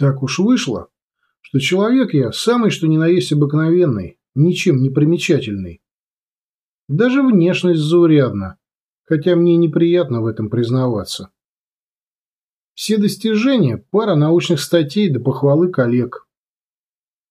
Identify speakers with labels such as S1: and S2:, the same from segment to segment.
S1: Так уж вышло, что человек я самый что ни на есть обыкновенный, ничем не примечательный. Даже внешность заурядна, хотя мне неприятно в этом признаваться. Все достижения – пара научных статей до похвалы коллег.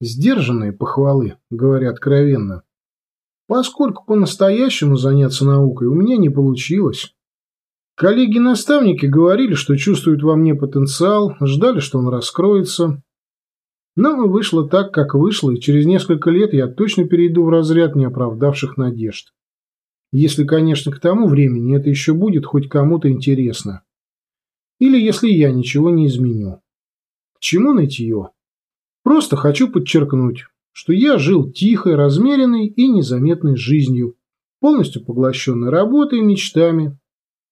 S1: Сдержанные похвалы, говоря откровенно. Поскольку по-настоящему заняться наукой у меня не получилось. Коллеги-наставники говорили, что чувствуют во мне потенциал, ждали, что он раскроется. Но вышло так, как вышло, и через несколько лет я точно перейду в разряд неоправдавших надежд. Если, конечно, к тому времени это еще будет хоть кому-то интересно. Или если я ничего не изменю. К чему нытье? Просто хочу подчеркнуть, что я жил тихой, размеренной и незаметной жизнью, полностью поглощенной работой и мечтами.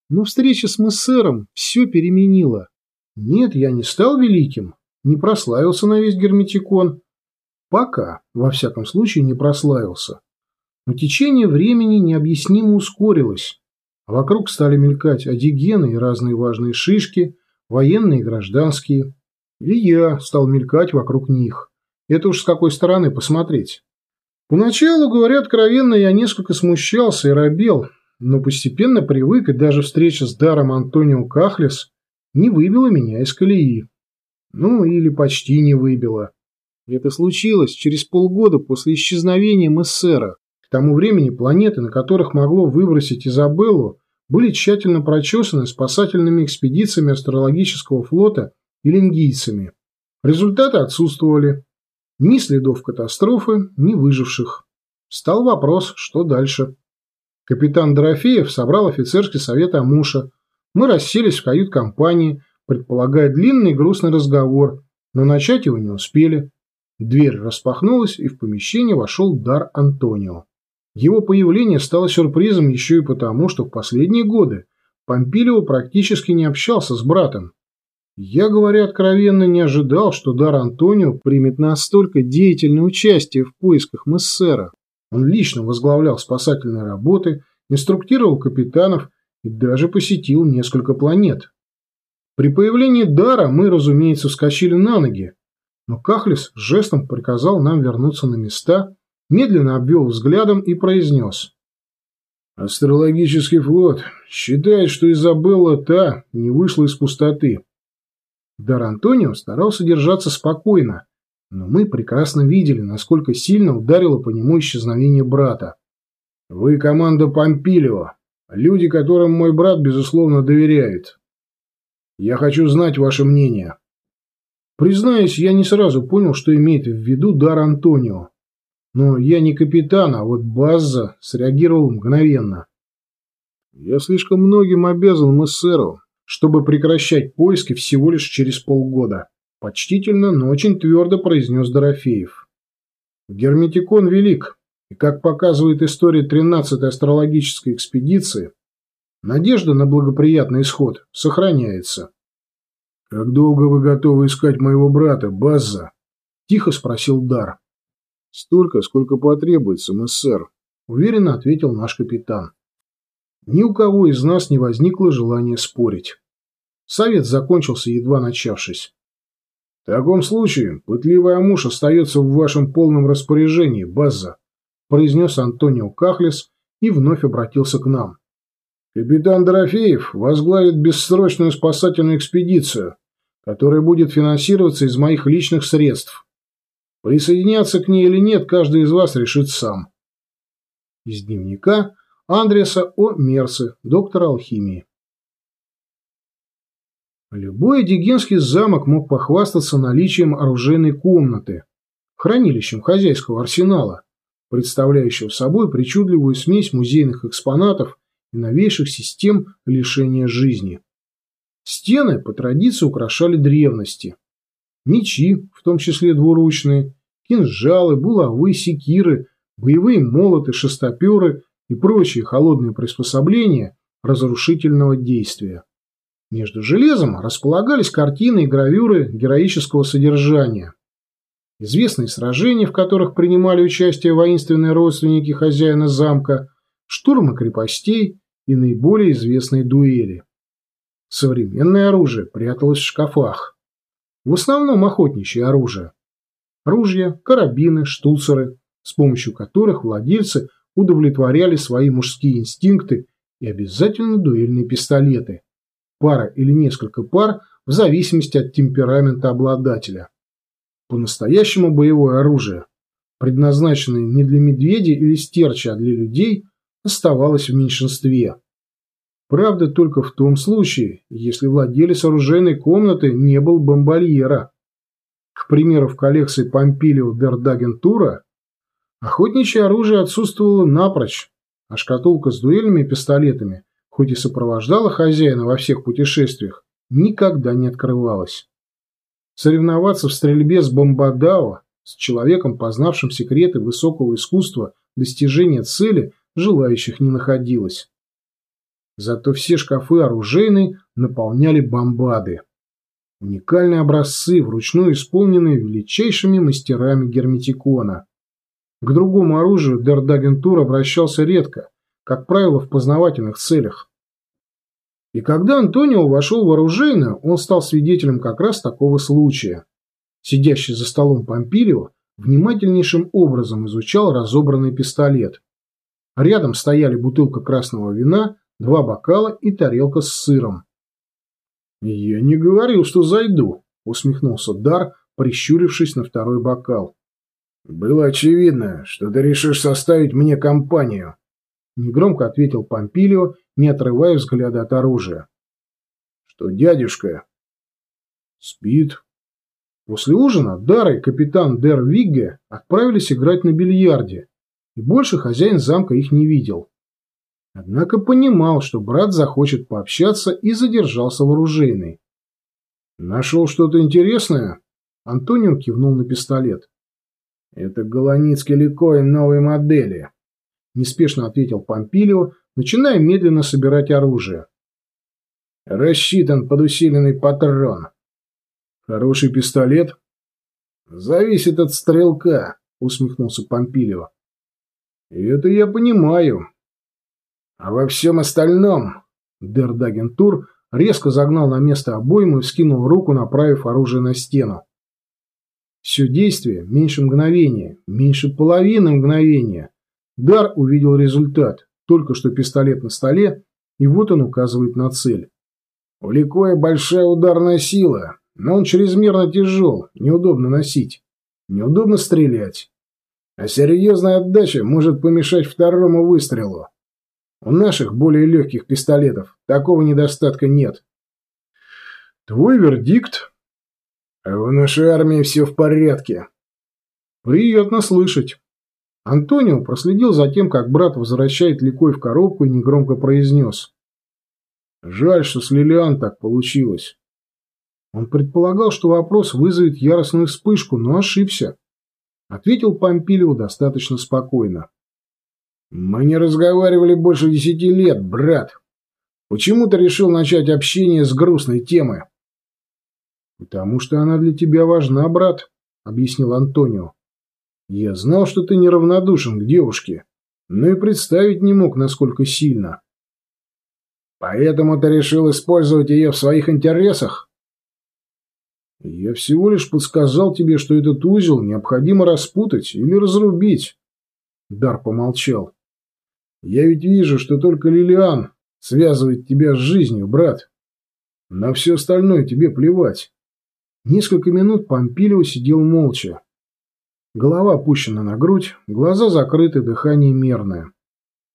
S1: Но встреча с мессером все переменила. Нет, я не стал великим, не прославился на весь герметикон. Пока, во всяком случае, не прославился. Но течение времени необъяснимо ускорилось. Вокруг стали мелькать одигены и разные важные шишки, военные и гражданские. И я стал мелькать вокруг них. Это уж с какой стороны посмотреть. Поначалу, говоря откровенно, я несколько смущался и робел, но постепенно привык, и даже встреча с Даром Антонио Кахлес не выбила меня из колеи. Ну, или почти не выбила. Это случилось через полгода после исчезновения Мессера. К тому времени планеты, на которых могло выбросить Изабеллу, были тщательно прочесаны спасательными экспедициями астрологического флота и лингийцами. Результаты отсутствовали. Ни следов катастрофы, ни выживших. Стал вопрос, что дальше. Капитан Дорофеев собрал офицерский совет Амуша. Мы расселись в кают-компании, предполагая длинный грустный разговор, но начать его не успели. Дверь распахнулась, и в помещение вошел Дар Антонио. Его появление стало сюрпризом еще и потому, что в последние годы Помпилио практически не общался с братом. Я, говоря откровенно, не ожидал, что Дар Антонио примет настолько деятельное участие в поисках Мессера. Он лично возглавлял спасательные работы, инструктировал капитанов и даже посетил несколько планет. При появлении Дара мы, разумеется, вскочили на ноги, но Кахлис жестом приказал нам вернуться на места, медленно обвел взглядом и произнес. «Астрологический флот считает, что Изабелла та не вышла из пустоты. Дар Антонио старался держаться спокойно, но мы прекрасно видели, насколько сильно ударило по нему исчезновение брата. «Вы команда Помпилио, люди, которым мой брат, безусловно, доверяет. Я хочу знать ваше мнение». Признаюсь, я не сразу понял, что имеет в виду Дар Антонио. Но я не капитан, а вот Базза среагировал мгновенно. «Я слишком многим обязан мессеру, чтобы прекращать поиски всего лишь через полгода. Почтительно, но очень твердо произнес Дорофеев. Герметикон велик, и, как показывает история 13-й астрологической экспедиции, надежда на благоприятный исход сохраняется. «Как долго вы готовы искать моего брата, Базза?» – тихо спросил Дар. «Столько, сколько потребуется, мессер», – уверенно ответил наш капитан. Ни у кого из нас не возникло желания спорить. Совет закончился, едва начавшись. В таком случае пытливый Амуш остается в вашем полном распоряжении, База, произнес Антонио Кахлес и вновь обратился к нам. Капитан Дорофеев возглавит бессрочную спасательную экспедицию, которая будет финансироваться из моих личных средств. Присоединяться к ней или нет, каждый из вас решит сам. Из дневника Андреса О. Мерсы, доктора алхимии. Любой дегенский замок мог похвастаться наличием оружейной комнаты, хранилищем хозяйского арсенала, представляющего собой причудливую смесь музейных экспонатов и новейших систем лишения жизни. Стены по традиции украшали древности. Мечи, в том числе двуручные, кинжалы, булавы, секиры, боевые молоты, шестоперы и прочие холодные приспособления разрушительного действия. Между железом располагались картины и гравюры героического содержания. Известные сражения, в которых принимали участие воинственные родственники хозяина замка, штурмы крепостей и наиболее известные дуэли. Современное оружие пряталось в шкафах. В основном охотничье оружие. Ружья, карабины, штуцеры, с помощью которых владельцы удовлетворяли свои мужские инстинкты и обязательно дуэльные пистолеты. Пара или несколько пар в зависимости от темперамента обладателя. По-настоящему боевое оружие, предназначенное не для медведя или стерча, а для людей, оставалось в меньшинстве. Правда, только в том случае, если владелец оружейной комнаты не был бомбальера. К примеру, в коллекции Помпилио Дердагентура охотничье оружие отсутствовало напрочь, а шкатулка с дуэльными пистолетами, хоть и сопровождала хозяина во всех путешествиях, никогда не открывалась. Соревноваться в стрельбе с бомбадао, с человеком, познавшим секреты высокого искусства достижения цели, желающих не находилось. Зато все шкафы оружейной наполняли бомбады. Уникальные образцы, вручную исполненные величайшими мастерами герметикона. К другому оружию Дердагентур обращался редко, как правило, в познавательных целях. И когда Антонио вошел в оружейную, он стал свидетелем как раз такого случая. Сидящий за столом Помпилио внимательнейшим образом изучал разобранный пистолет. Рядом стояли бутылка красного вина, два бокала и тарелка с сыром. «Я не говорил, что зайду», — усмехнулся Дар, прищурившись на второй бокал. «Было очевидно, что ты решишь составить мне компанию», — негромко ответил Помпилио, не отрывая взгляда от оружия. «Что дядюшка?» «Спит». После ужина Дар и капитан Дер Вигге отправились играть на бильярде, и больше хозяин замка их не видел. Однако понимал, что брат захочет пообщаться и задержался в оружейной. «Нашел что-то интересное?» Антонио кивнул на пистолет. «Это Голоницкий ликоин новой модели», – неспешно ответил Помпилио, начиная медленно собирать оружие. «Рассчитан под усиленный патрон». «Хороший пистолет?» «Зависит от стрелка», – усмехнулся Помпилио. «Это я понимаю. А во всем остальном Дердагентур резко загнал на место обойму и вскинул руку, направив оружие на стену. Все действие меньше мгновения, меньше половины мгновения. Дар увидел результат. Только что пистолет на столе, и вот он указывает на цель. У Ликоя большая ударная сила, но он чрезмерно тяжел, неудобно носить, неудобно стрелять. А серьезная отдача может помешать второму выстрелу. У наших более легких пистолетов такого недостатка нет. Твой вердикт? В нашей армии все в порядке. Приятно слышать. Антонио проследил за тем, как брат возвращает Ликой в коробку и негромко произнес. Жаль, что с Лилиан так получилось. Он предполагал, что вопрос вызовет яростную вспышку, но ошибся. Ответил Помпилио достаточно спокойно. «Мы не разговаривали больше десяти лет, брат. Почему ты решил начать общение с грустной темы?» «Потому что она для тебя важна, брат», — объяснил Антонио. «Я знал, что ты неравнодушен к девушке, но и представить не мог, насколько сильно». «Поэтому ты решил использовать ее в своих интересах?» «Я всего лишь подсказал тебе, что этот узел необходимо распутать или разрубить». Дар помолчал. Я ведь вижу, что только Лилиан связывает тебя с жизнью, брат. На все остальное тебе плевать. Несколько минут Помпилио сидел молча. Голова опущена на грудь, глаза закрыты, дыхание мерное.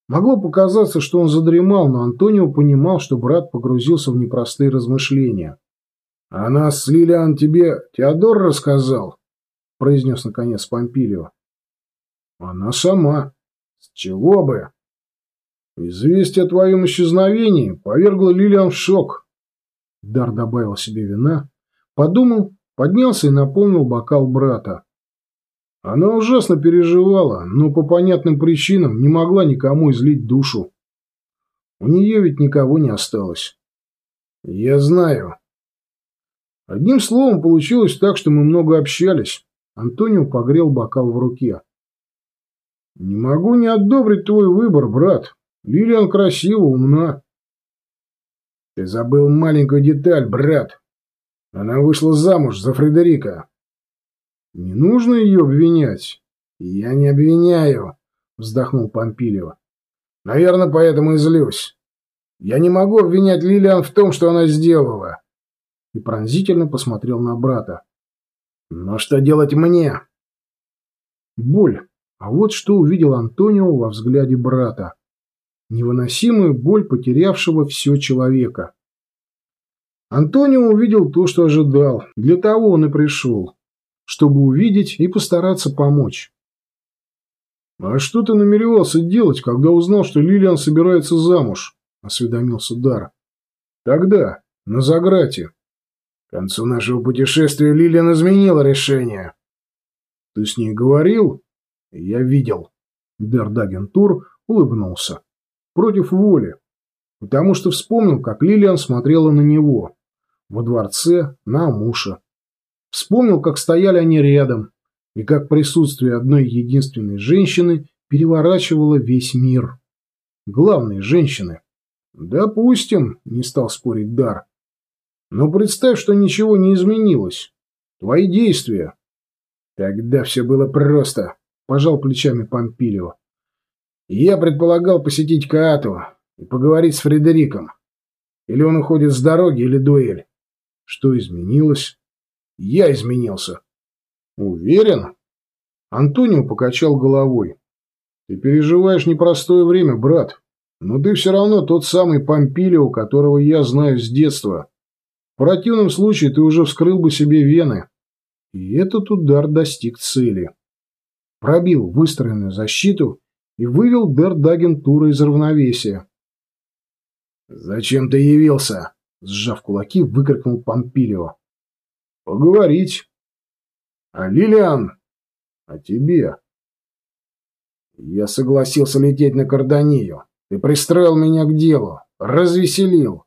S1: Могло показаться, что он задремал, но Антонио понимал, что брат погрузился в непростые размышления. — А нас с Лилиан тебе Теодор рассказал? — произнес наконец Помпилио. — Она сама. — С чего бы? Известие о твоем исчезновении повергло Лилиан в шок. Дар добавил себе вина, подумал, поднялся и наполнил бокал брата. Она ужасно переживала, но по понятным причинам не могла никому излить душу. У нее ведь никого не осталось. Я знаю. Одним словом, получилось так, что мы много общались. Антонио погрел бокал в руке. Не могу не одобрить твой выбор, брат. Лилиан красива, умна. Ты забыл маленькую деталь, брат.
S2: Она вышла замуж за Фредерика.
S1: Не нужно ее обвинять.
S2: Я не обвиняю, вздохнул Помпилио. Наверное, поэтому и злюсь. Я не могу обвинять Лилиан в том, что она сделала.
S1: И пронзительно посмотрел на брата.
S2: Но что делать мне?
S1: Боль. А вот что увидел Антонио во взгляде брата. Невыносимую боль потерявшего все человека. Антонио увидел то, что ожидал. Для того он и пришел. Чтобы увидеть и постараться помочь. «А что ты намеревался делать, когда узнал, что Лилиан собирается замуж?» — осведомился Дар. «Тогда, на Заграте».
S2: «К концу нашего путешествия Лилиан изменила решение».
S1: «Ты с ней говорил?»
S2: «Я видел».
S1: Дердагентур улыбнулся. Против воли. Потому что вспомнил, как Лилиан смотрела на него. Во дворце, на Амуша. Вспомнил, как стояли они рядом, и как присутствие одной единственной женщины переворачивало весь мир. Главной женщины. «Допустим», — не стал спорить Дар. «Но представь, что ничего не изменилось. Твои действия».
S2: «Тогда все было просто», — пожал плечами Помпилио. «Я предполагал посетить Каату и поговорить с Фредериком. Или он уходит с дороги, или дуэль.
S1: Что изменилось?»
S2: «Я изменился».
S1: «Уверен?» Антонио покачал головой. «Ты переживаешь непростое время, брат. Но ты все равно тот самый Помпилио, которого я знаю с детства. В противном случае ты уже вскрыл бы себе вены. И этот удар достиг цели. Пробил выстроенную защиту и вывел Дердагентура из равновесия.
S2: «Зачем ты явился?» — сжав кулаки, выкрикнул Помпилио.
S1: «Поговорить».
S2: «А Лилиан?»
S1: «А тебе?»
S2: «Я согласился лететь на Карданию. Ты пристроил меня к делу, развеселил.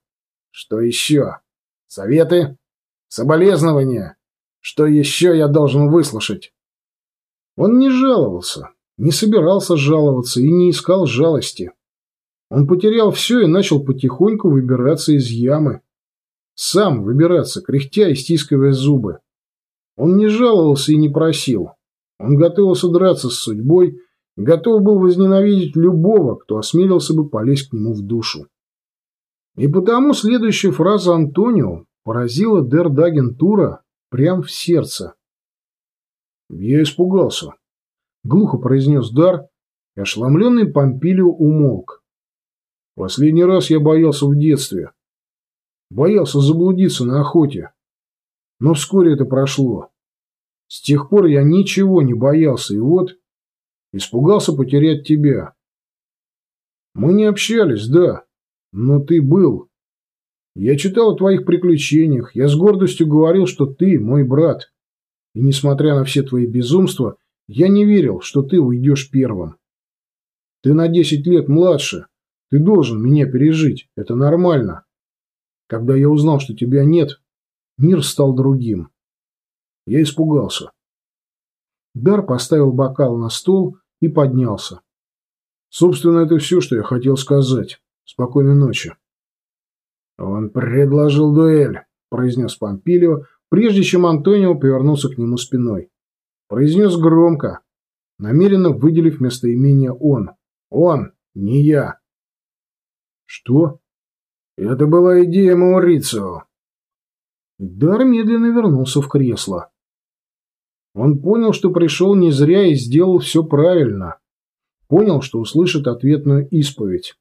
S2: Что еще? Советы? Соболезнования? Что еще я должен выслушать?
S1: Он не жаловался, не собирался жаловаться и не искал жалости. Он потерял все и начал потихоньку выбираться из ямы. Сам выбираться, кряхтя и стискивая зубы. Он не жаловался и не просил. Он готовился драться с судьбой готов был возненавидеть любого, кто осмелился бы полезть к нему в душу. И потому следующая фраза Антонио поразила Дер Дагентура прямо в сердце. «Я испугался», — глухо произнес Дар, и ошеломленный Помпилио умолк. «Последний раз я боялся в детстве. Боялся заблудиться на охоте. Но вскоре это прошло. С тех пор я ничего не боялся, и вот...» Испугался потерять тебя. Мы не общались, да, но ты был. Я читал о твоих приключениях, я с гордостью говорил, что ты мой брат. И несмотря на все твои безумства, я не верил, что ты уйдешь первым. Ты на десять лет младше. Ты должен меня пережить. Это нормально. Когда я узнал, что тебя нет, мир стал другим. Я испугался. Дар поставил бокал на стол и поднялся. Собственно, это все, что я хотел сказать. Спокойной ночи.
S2: Он предложил дуэль, произнес Помпилио, прежде чем Антонио повернулся к нему спиной.
S1: Произнес громко, намеренно выделив местоимение «он». «Он, не я».
S2: «Что?» «Это была идея Маурицио».
S1: Дар медленно вернулся в кресло. Он понял, что пришел не зря и сделал все правильно. Понял, что услышит ответную исповедь.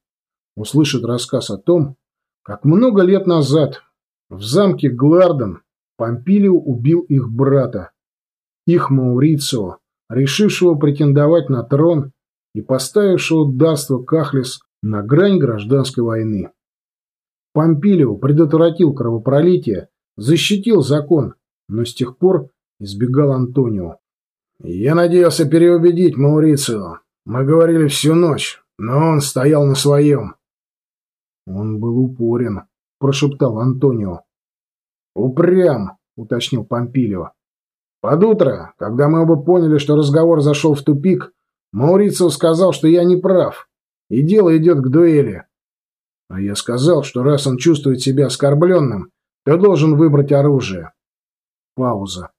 S1: Услышит рассказ о том, как много лет назад в замке Гларден Помпилио убил их брата, их Маурицио, решившего претендовать на трон и поставившего Даство Кахлис на грань гражданской войны. Помпилио предотвратил кровопролитие, защитил закон, но с тех пор избегал Антонио.
S2: «Я надеялся переубедить Маурицио. Мы говорили всю ночь, но он стоял на своем».
S1: «Он был упорен», — прошептал Антонио.
S2: «Упрям», — уточнил Помпилио. «Под утро, когда мы оба поняли, что разговор зашел в тупик, Маурицио сказал, что я не прав, и дело идет к дуэли. А я сказал, что раз он чувствует себя оскорбленным, Ты должен выбрать оружие. Пауза.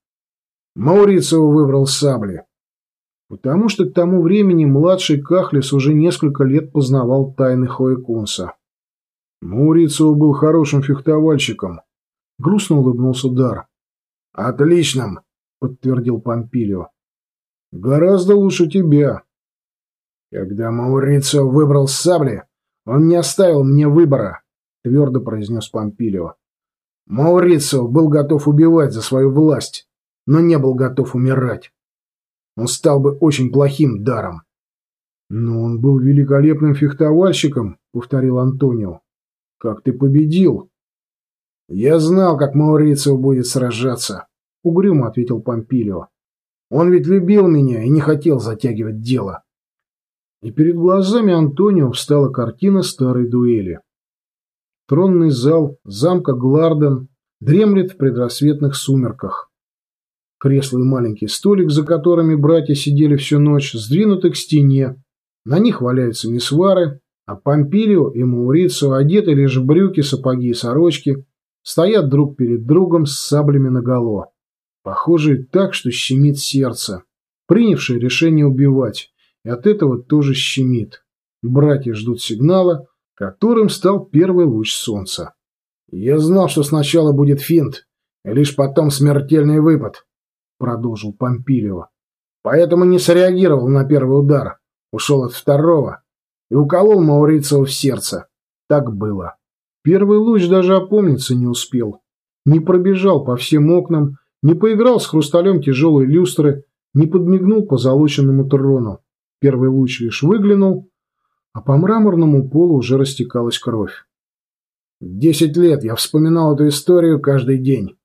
S2: Маурицио выбрал сабли.
S1: Потому что к тому времени младший Кахлис уже несколько лет познавал тайны Хоекунса. Маурицио был хорошим фехтовальщиком. Грустно улыбнулся Дар.
S2: «Отличным!» — подтвердил Помпилио.
S1: «Гораздо лучше тебя».
S2: «Когда Маурицио выбрал сабли, он не оставил мне выбора», — твердо произнес Помпилио. «Маурицио был готов убивать за свою власть, но не был готов умирать. Он стал бы очень плохим даром».
S1: «Но он был великолепным фехтовальщиком», — повторил Антонио. «Как ты победил?»
S2: «Я знал, как Маурицио будет сражаться», — угрюмо ответил Помпилио. «Он ведь любил меня и не хотел затягивать дело».
S1: И перед глазами Антонио встала картина старой дуэли. Тронный зал замка Гларден дремлет в предрассветных сумерках. Кресло и маленький столик, за которыми братья сидели всю ночь, сдвинуты к стене. На них валяются мисвары, а Помпилио и Маурицио одеты лишь в брюки, сапоги и сорочки, стоят друг перед другом с саблями наголо. Похожие так, что щемит сердце. Принявшие решение убивать. И от этого тоже щемит. Братья ждут сигнала, которым стал первый луч солнца.
S2: «Я знал, что сначала будет финт, и лишь потом смертельный выпад», — продолжил Помпилио. «Поэтому не среагировал на первый удар, ушел от второго и уколол Маурицио в сердце. Так было».
S1: Первый луч даже опомниться не успел. Не пробежал по всем окнам, не поиграл с хрусталем тяжелой люстры, не подмигнул по залоченному трону. Первый луч лишь выглянул, а по мраморному полу уже растекалась кровь.
S2: Десять лет я вспоминал эту историю каждый день.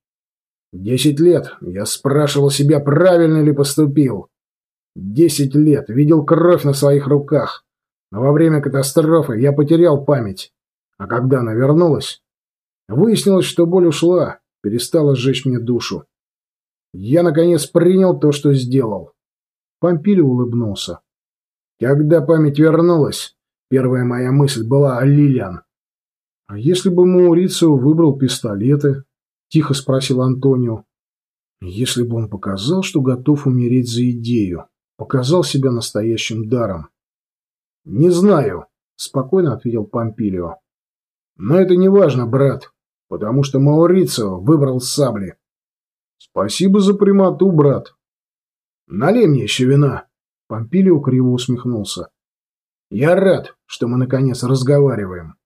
S2: Десять лет я спрашивал себя, правильно ли поступил. Десять лет видел кровь на своих руках, но во время катастрофы я потерял память. А когда она вернулась, выяснилось, что боль ушла, перестала сжечь мне душу. Я, наконец, принял то, что сделал.
S1: Помпиль улыбнулся.
S2: Когда память вернулась, первая моя мысль была о Лилиан.
S1: — А если бы Маурицио выбрал пистолеты? — тихо спросил Антонио. — Если бы он показал, что готов умереть за идею, показал себя настоящим даром.
S2: — Не знаю, — спокойно ответил Помпилио. — Но это не важно, брат, потому что Маурицио выбрал сабли.
S1: — Спасибо за прямоту, брат.
S2: — Налей мне еще вина.
S1: Помпилио криво усмехнулся.
S2: «Я рад, что мы наконец разговариваем».